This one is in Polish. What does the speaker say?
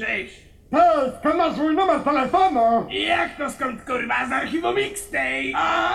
Cześć! Cześć, skąd masz mój numer telefonu? Jak to skąd kurwa z archiwum Mixtape? A,